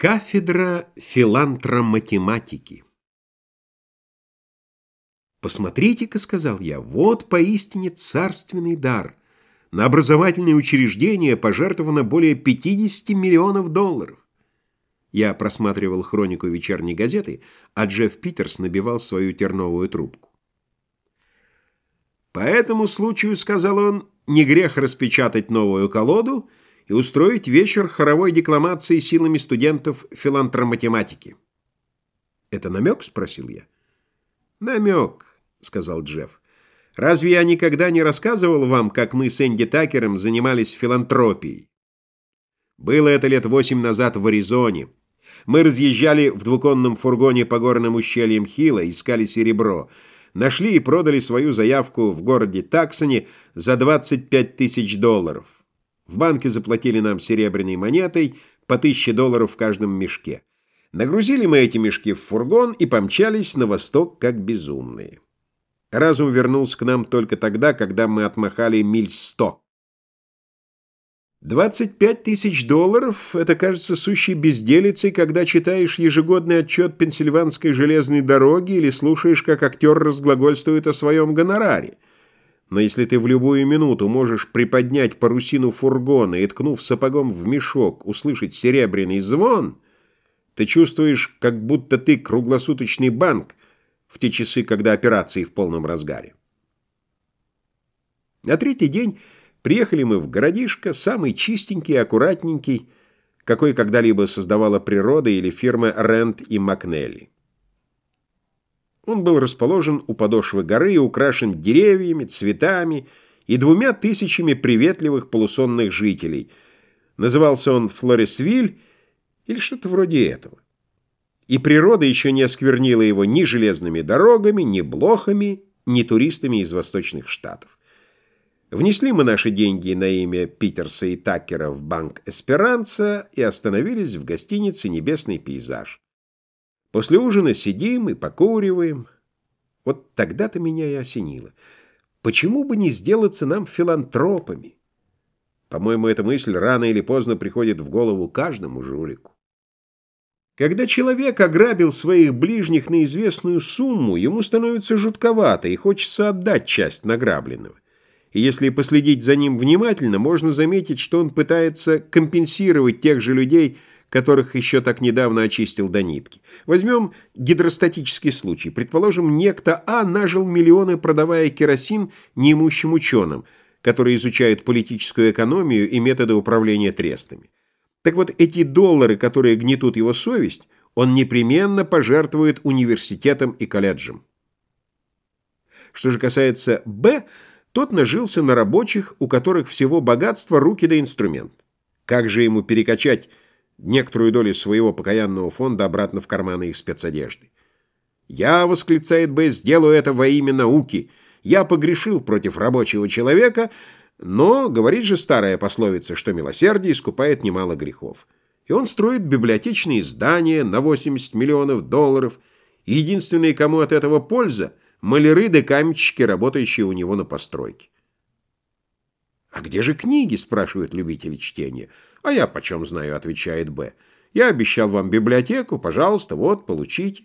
Кафедра филантроматематики «Посмотрите-ка», — сказал я, — «вот поистине царственный дар. На образовательные учреждения пожертвовано более 50 миллионов долларов». Я просматривал хронику вечерней газеты, а Джефф Питерс набивал свою терновую трубку. «По этому случаю, — сказал он, — не грех распечатать новую колоду — и устроить вечер хоровой декламации силами студентов филантроматематики. «Это намек?» — спросил я. «Намек», — сказал Джефф. «Разве я никогда не рассказывал вам, как мы с Энди Такером занимались филантропией? Было это лет восемь назад в Аризоне. Мы разъезжали в двуконном фургоне по горным ущельям Хила, искали серебро. Нашли и продали свою заявку в городе Таксоне за 25 тысяч долларов. В банке заплатили нам серебряной монетой по тысяче долларов в каждом мешке. Нагрузили мы эти мешки в фургон и помчались на восток, как безумные. Разум вернулся к нам только тогда, когда мы отмахали миль сто. 25 тысяч долларов — это кажется сущей безделицей, когда читаешь ежегодный отчет Пенсильванской железной дороги или слушаешь, как актер разглагольствует о своем гонораре. Но если ты в любую минуту можешь приподнять парусину фургона и, ткнув сапогом в мешок, услышать серебряный звон, ты чувствуешь, как будто ты круглосуточный банк в те часы, когда операции в полном разгаре. На третий день приехали мы в городишко, самый чистенький и аккуратненький, какой когда-либо создавала природа или фирма Рент и Макнелли. Он был расположен у подошвы горы и украшен деревьями, цветами и двумя тысячами приветливых полусонных жителей. Назывался он Флорисвиль или что-то вроде этого. И природа еще не осквернила его ни железными дорогами, ни блохами, ни туристами из восточных штатов. Внесли мы наши деньги на имя Питерса и Такера в банк «Эсперанца» и остановились в гостинице «Небесный пейзаж». После ужина сидим и покуриваем. Вот тогда-то меня и осенило. Почему бы не сделаться нам филантропами? По-моему, эта мысль рано или поздно приходит в голову каждому жулику. Когда человек ограбил своих ближних на известную сумму, ему становится жутковато и хочется отдать часть награбленного. И если последить за ним внимательно, можно заметить, что он пытается компенсировать тех же людей, которых еще так недавно очистил до нитки. Возьмем гидростатический случай. Предположим, некто А нажил миллионы, продавая керосин неимущим ученым, которые изучают политическую экономию и методы управления трестами. Так вот, эти доллары, которые гнетут его совесть, он непременно пожертвует университетам и колледжам. Что же касается Б, тот нажился на рабочих, у которых всего богатство, руки да инструмент. Как же ему перекачать некоторую долю своего покаянного фонда обратно в карманы их спецодежды. «Я, — восклицает Б, — сделаю это во имя науки. Я погрешил против рабочего человека, но, говорит же старая пословица, что милосердие искупает немало грехов. И он строит библиотечные здания на 80 миллионов долларов, и единственные, кому от этого польза, маляры да каменщики, работающие у него на постройке. «А где же книги?» — спрашивают любители чтения. «А я почем знаю?» — отвечает Б. «Я обещал вам библиотеку, пожалуйста, вот, получите.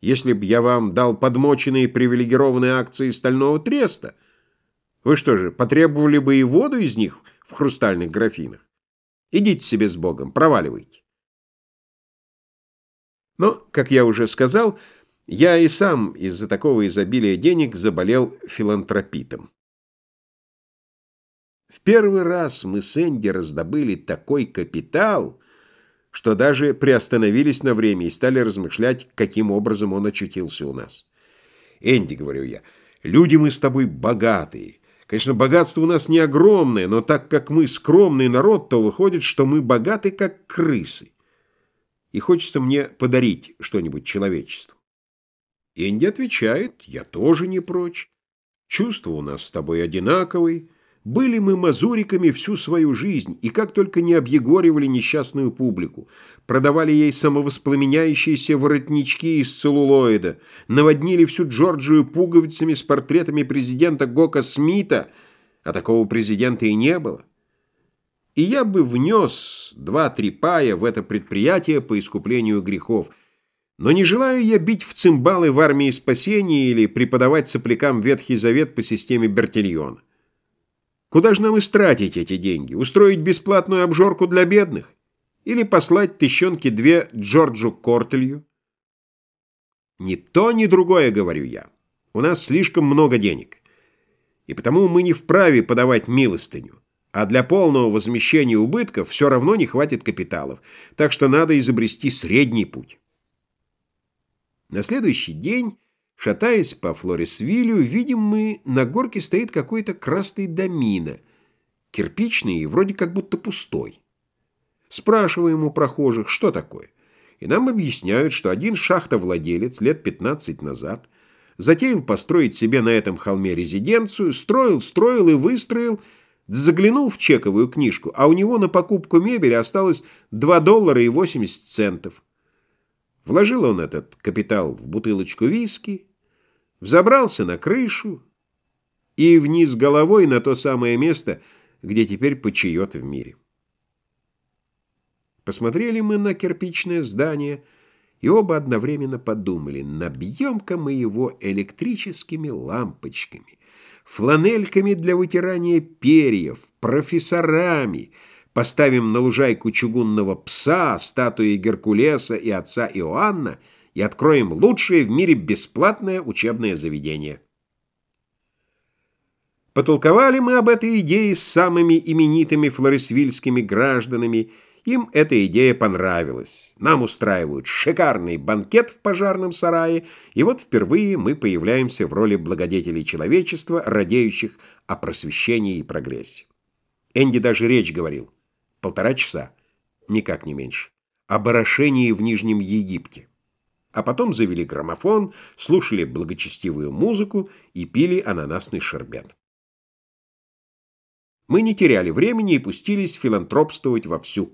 Если б я вам дал подмоченные привилегированные акции стального треста, вы что же, потребовали бы и воду из них в хрустальных графинах? Идите себе с Богом, проваливайте». Но, как я уже сказал, я и сам из-за такого изобилия денег заболел филантропитом. В первый раз мы с Энди раздобыли такой капитал, что даже приостановились на время и стали размышлять, каким образом он очутился у нас. «Энди», — говорю я, — «люди мы с тобой богатые. Конечно, богатство у нас не огромное, но так как мы скромный народ, то выходит, что мы богаты, как крысы. И хочется мне подарить что-нибудь человечеству». Энди отвечает, «Я тоже не прочь. Чувства у нас с тобой одинаковые». Были мы мазуриками всю свою жизнь, и как только не объегоривали несчастную публику, продавали ей самовоспламеняющиеся воротнички из целлулоида, наводнили всю Джорджию пуговицами с портретами президента Гока Смита, а такого президента и не было. и я бы внес два-три пая в это предприятие по искуплению грехов. Но не желаю я бить в цимбалы в армии спасения или преподавать соплякам Ветхий Завет по системе Бертильона. Куда же нам истратить эти деньги? Устроить бесплатную обжорку для бедных? Или послать тыщенки две Джорджу Кортелью? Ни то, ни другое, говорю я. У нас слишком много денег. И потому мы не вправе подавать милостыню. А для полного возмещения убытков все равно не хватит капиталов. Так что надо изобрести средний путь. На следующий день, шатаясь по Флорисвилю, видим мы, на горке стоит какой-то красный домина, кирпичный и вроде как будто пустой. Спрашиваем у прохожих, что такое. И нам объясняют, что один шахтовладелец лет 15 назад затеял построить себе на этом холме резиденцию, строил, строил и выстроил, заглянул в чековую книжку, а у него на покупку мебели осталось 2 доллара и 80 центов. Вложил он этот капитал в бутылочку виски, взобрался на крышу и вниз головой на то самое место, где теперь почает в мире. Посмотрели мы на кирпичное здание и оба одновременно подумали, набьем-ка мы его электрическими лампочками, фланельками для вытирания перьев, профессорами — Поставим на лужайку чугунного пса, статуи Геркулеса и отца Иоанна и откроем лучшее в мире бесплатное учебное заведение. Потолковали мы об этой идее с самыми именитыми флорисвильскими гражданами. Им эта идея понравилась. Нам устраивают шикарный банкет в пожарном сарае, и вот впервые мы появляемся в роли благодетелей человечества, радеющих о просвещении и прогрессе. Энди даже речь говорил. Полтора часа, никак не меньше. Орошении в Нижнем Египте. А потом завели граммофон, слушали благочестивую музыку и пили ананасный шербет. Мы не теряли времени и пустились филантропствовать вовсю.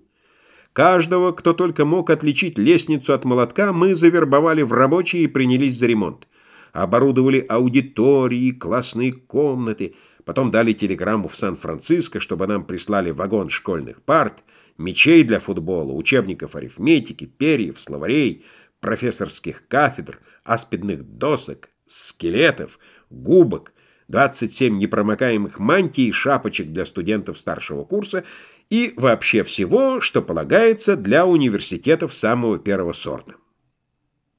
Каждого, кто только мог отличить лестницу от молотка, мы завербовали в рабочие и принялись за ремонт. Оборудовали аудитории, классные комнаты – Потом дали телеграмму в Сан-Франциско, чтобы нам прислали вагон школьных парт, мечей для футбола, учебников арифметики, перьев, словарей, профессорских кафедр, аспидных досок, скелетов, губок, 27 непромокаемых мантий и шапочек для студентов старшего курса и вообще всего, что полагается для университетов самого первого сорта.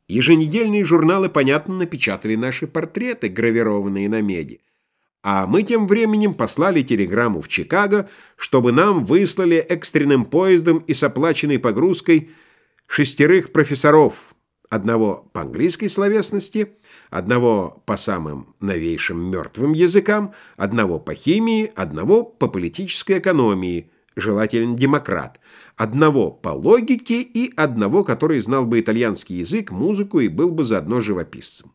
Еженедельные журналы, понятно, напечатали наши портреты, гравированные на меди. А мы тем временем послали телеграмму в Чикаго, чтобы нам выслали экстренным поездом и с оплаченной погрузкой шестерых профессоров, одного по английской словесности, одного по самым новейшим мертвым языкам, одного по химии, одного по политической экономии, желательно демократ, одного по логике и одного, который знал бы итальянский язык, музыку и был бы заодно живописцем.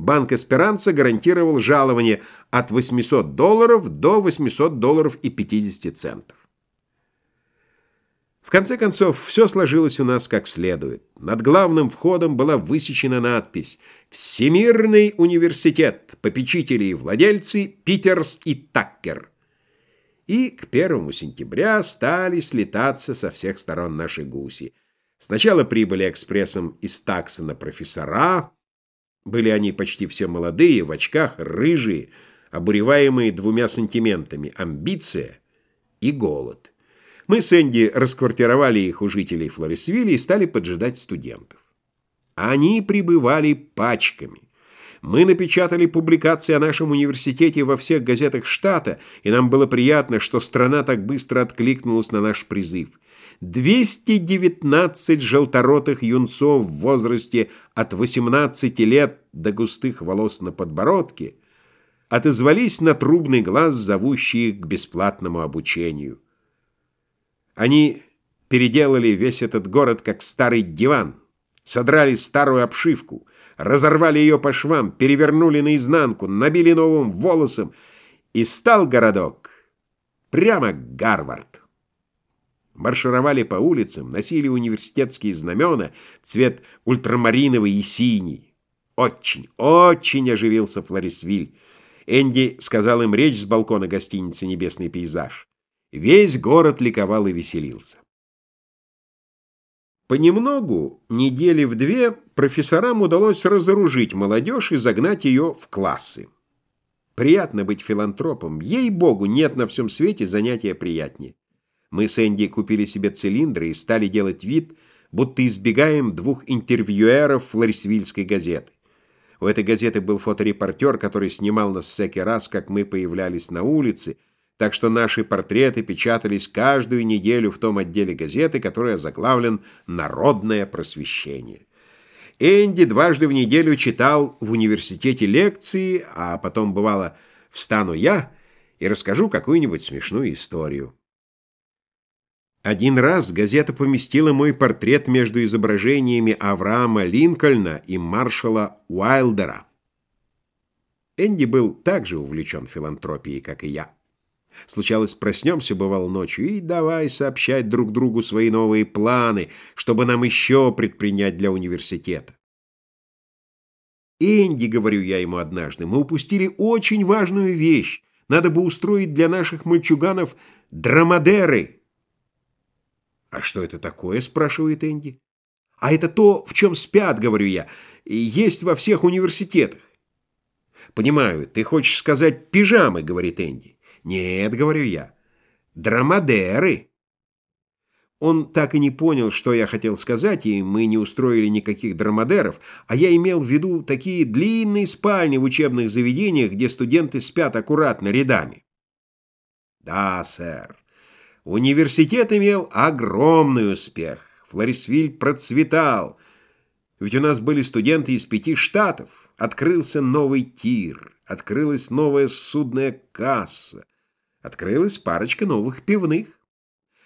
Банк Эсперанца гарантировал жалование от 800 долларов до 800 долларов и 50 центов. В конце концов, все сложилось у нас как следует. Над главным входом была высечена надпись «Всемирный университет, попечители и владельцы, Питерс и Таккер». И к первому сентября стали слетаться со всех сторон наши гуси. Сначала прибыли экспрессом из Таксона профессора, были они почти все молодые, в очках, рыжие, обуреваемые двумя сантиментами – амбиция и голод. Мы с Энди расквартировали их у жителей Флорисвилля и стали поджидать студентов. Они прибывали пачками. Мы напечатали публикации о нашем университете во всех газетах штата, и нам было приятно, что страна так быстро откликнулась на наш призыв – 219 желторотых юнцов в возрасте от 18 лет до густых волос на подбородке отозвались на трубный глаз, зовущие к бесплатному обучению. Они переделали весь этот город как старый диван, содрали старую обшивку, разорвали ее по швам, перевернули наизнанку, набили новым волосом, и стал городок прямо Гарвард маршировали по улицам, носили университетские знамена, цвет ультрамариновый и синий. Очень, очень оживился Флорисвиль. Энди сказал им речь с балкона гостиницы «Небесный пейзаж». Весь город ликовал и веселился. Понемногу, недели в две, профессорам удалось разоружить молодежь и загнать ее в классы. Приятно быть филантропом. Ей-богу, нет на всем свете занятия приятнее. Мы с Энди купили себе цилиндры и стали делать вид, будто избегаем двух интервьюеров флорисвильской газеты. У этой газеты был фоторепортер, который снимал нас всякий раз, как мы появлялись на улице, так что наши портреты печатались каждую неделю в том отделе газеты, который заглавлен «Народное просвещение». Энди дважды в неделю читал в университете лекции, а потом, бывало, встану я и расскажу какую-нибудь смешную историю. Один раз газета поместила мой портрет между изображениями Авраама Линкольна и маршала Уайлдера. Энди был так же увлечен филантропией, как и я. Случалось, проснемся, бывало, ночью, и давай сообщать друг другу свои новые планы, чтобы нам еще предпринять для университета. «Энди», — говорю я ему однажды, — «мы упустили очень важную вещь. Надо бы устроить для наших мальчуганов драмадеры». «А что это такое?» — спрашивает Энди. «А это то, в чем спят», — говорю я, — «есть во всех университетах». «Понимаю, ты хочешь сказать пижамы», — говорит Энди. «Нет», — говорю я, — «драмадеры». Он так и не понял, что я хотел сказать, и мы не устроили никаких драмадеров, а я имел в виду такие длинные спальни в учебных заведениях, где студенты спят аккуратно, рядами. Да, сэр. Университет имел огромный успех. Флорисвиль процветал. Ведь у нас были студенты из пяти штатов. Открылся новый тир, открылась новая судная касса. Открылась парочка новых пивных.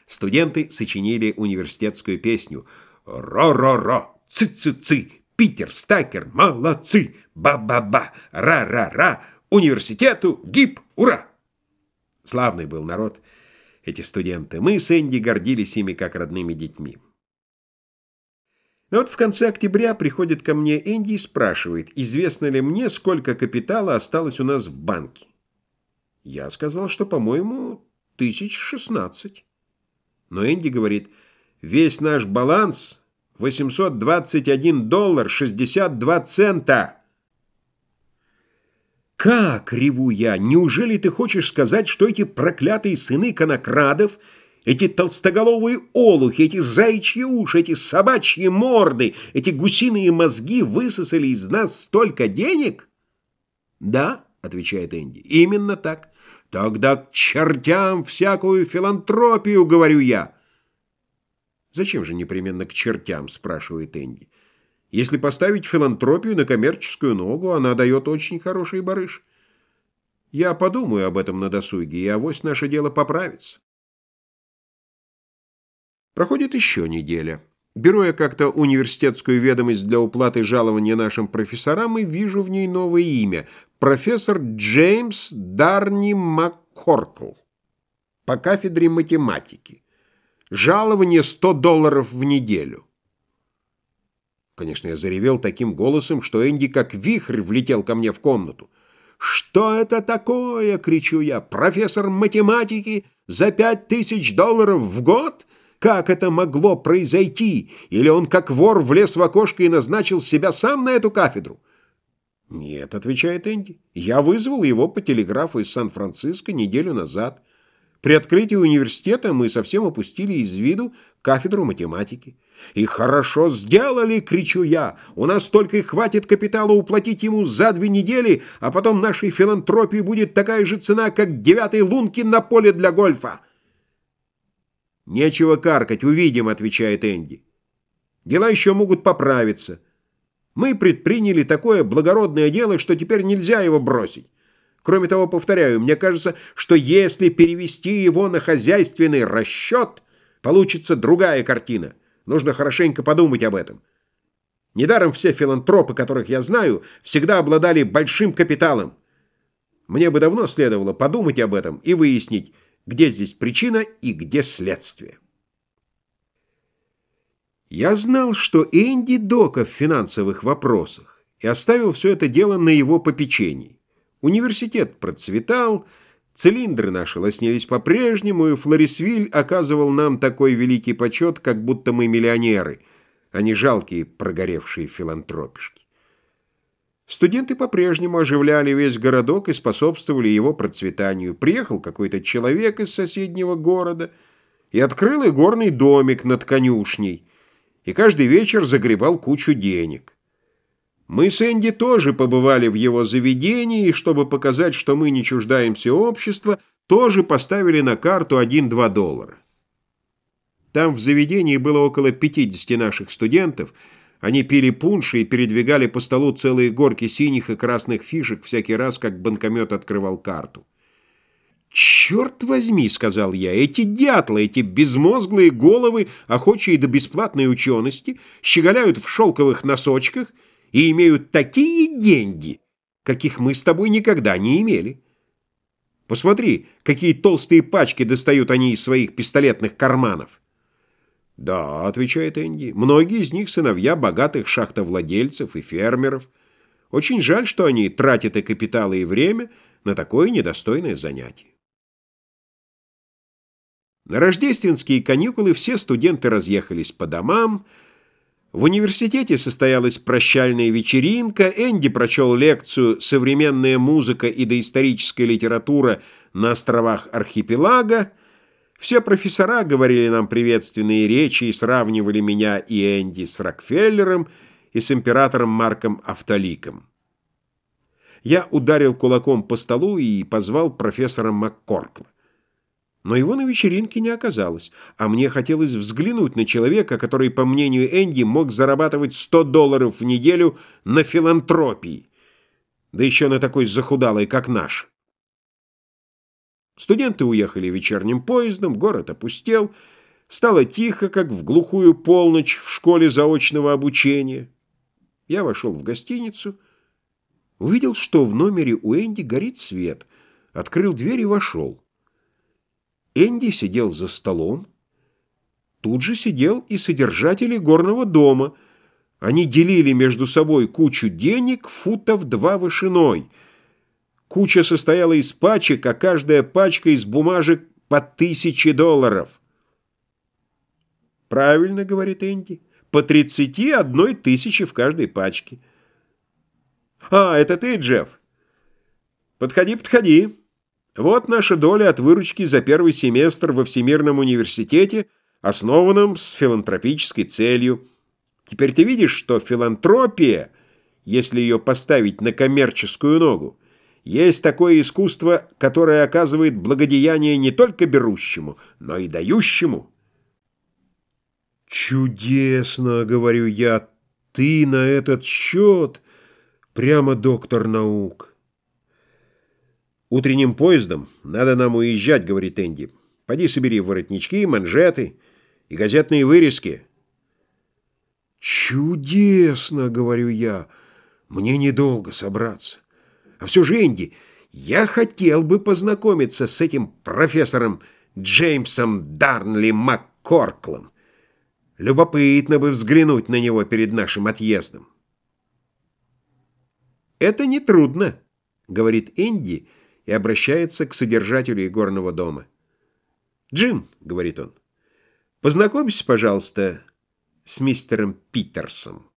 Студенты сочинили университетскую песню «Ро-ро-ро! Цы-цы-цы! Питер, Стакер, молодцы! Ба-ба-ба! Ра-ра-ра! Университету! Гип! Ура!» Славный был народ, эти студенты. Мы с Энди гордились ими, как родными детьми. Но вот в конце октября приходит ко мне Энди и спрашивает, известно ли мне, сколько капитала осталось у нас в банке. Я сказал, что, по-моему, тысяч шестнадцать. Но Энди говорит, весь наш баланс 821 доллар 62 цента. Как, реву я, неужели ты хочешь сказать, что эти проклятые сыны конокрадов, эти толстоголовые олухи, эти заячьи уши, эти собачьи морды, эти гусиные мозги высосали из нас столько денег? Да, отвечает Энди, именно так. Тогда к чертям всякую филантропию, говорю я. Зачем же непременно к чертям, спрашивает Энди. Если поставить филантропию на коммерческую ногу, она дает очень хороший барыш. Я подумаю об этом на досуге, и авось наше дело поправится. Проходит еще неделя. Беру я как-то университетскую ведомость для уплаты жалования нашим профессорам и вижу в ней новое имя – профессор Джеймс Дарни МакКоркл по кафедре математики. Жалование 100 долларов в неделю. Конечно, я заревел таким голосом, что Энди как вихрь влетел ко мне в комнату. «Что это такое?» — кричу я. «Профессор математики за пять тысяч долларов в год?» Как это могло произойти? Или он, как вор, влез в окошко и назначил себя сам на эту кафедру? «Нет», — отвечает Энди, — «я вызвал его по телеграфу из Сан-Франциско неделю назад. При открытии университета мы совсем опустили из виду кафедру математики. И хорошо сделали, кричу я. У нас только и хватит капитала уплатить ему за две недели, а потом нашей филантропии будет такая же цена, как девятой лунки на поле для гольфа. «Нечего каркать, увидим», — отвечает Энди. «Дела еще могут поправиться. Мы предприняли такое благородное дело, что теперь нельзя его бросить. Кроме того, повторяю, мне кажется, что если перевести его на хозяйственный расчет, получится другая картина. Нужно хорошенько подумать об этом. Недаром все филантропы, которых я знаю, всегда обладали большим капиталом. Мне бы давно следовало подумать об этом и выяснить, где здесь причина и где следствие. Я знал, что Энди дока в финансовых вопросах и оставил все это дело на его попечении. Университет процветал, Цилиндры наши лоснились по-прежнему, и Флорисвиль оказывал нам такой великий почет, как будто мы миллионеры, а не жалкие прогоревшие филантропишки. Студенты по-прежнему оживляли весь городок и способствовали его процветанию. Приехал какой-то человек из соседнего города и открыл игорный домик над конюшней, и каждый вечер загребал кучу денег. Мы с Энди тоже побывали в его заведении, и чтобы показать, что мы не чуждаемся общества, тоже поставили на карту 1-2 доллара. Там в заведении было около 50 наших студентов – они пили пунши и передвигали по столу целые горки синих и красных фишек всякий раз, как банкомет открывал карту. «Черт возьми!» — сказал я. «Эти дятлы, эти безмозглые головы, охочие до бесплатной учености, щеголяют в шелковых носочках и имеют такие деньги, каких мы с тобой никогда не имели. Посмотри, какие толстые пачки достают они из своих пистолетных карманов». «Да», — отвечает Энди, — «многие из них сыновья богатых шахтовладельцев и фермеров. Очень жаль, что они тратят и капиталы, и время на такое недостойное занятие». На рождественские каникулы все студенты разъехались по домам, в университете состоялась прощальная вечеринка, Энди прочел лекцию «Современная музыка и доисторическая литература на островах архипелага», все профессора говорили нам приветственные речи и сравнивали меня и Энди с Рокфеллером и с императором Марком Автоликом. Я ударил кулаком по столу и позвал профессора МакКоркла. Но его на вечеринке не оказалось, а мне хотелось взглянуть на человека, который, по мнению Энди, мог зарабатывать 100 долларов в неделю на филантропии, да еще на такой захудалой, как наш. Студенты уехали вечерним поездом, город опустел, стало тихо, как в глухую полночь в школе заочного обучения. Я вошел в гостиницу, увидел, что в номере у Энди горит свет, открыл дверь и вошел. Энди сидел за столом. Тут же сидел и содержатель горного дома. Они делили между собой кучу денег футов два вышиной — Куча состояла из пачек, а каждая пачка из бумажек по тысяче долларов. «Правильно», — говорит Энди, — «по тридцати одной тысячи в каждой пачке». «А, это ты, Джефф?» «Подходи, подходи. Вот наша доля от выручки за первый семестр во Всемирном университете, основанном с филантропической целью. Теперь ты видишь, что филантропия, если ее поставить на коммерческую ногу, есть такое искусство, которое оказывает благодеяние не только берущему, но и дающему. «Чудесно!» — говорю я. «Ты на этот счет прямо доктор наук». «Утренним поездом надо нам уезжать», — говорит Энди. «Поди собери воротнички, манжеты и газетные вырезки». «Чудесно!» — говорю я. «Мне недолго собраться». А все же, Энди, я хотел бы познакомиться с этим профессором Джеймсом Дарнли МакКорклом. Любопытно бы взглянуть на него перед нашим отъездом. «Это нетрудно», — говорит Энди и обращается к содержателю игорного дома. «Джим», — говорит он, — «познакомься, пожалуйста, с мистером Питерсом».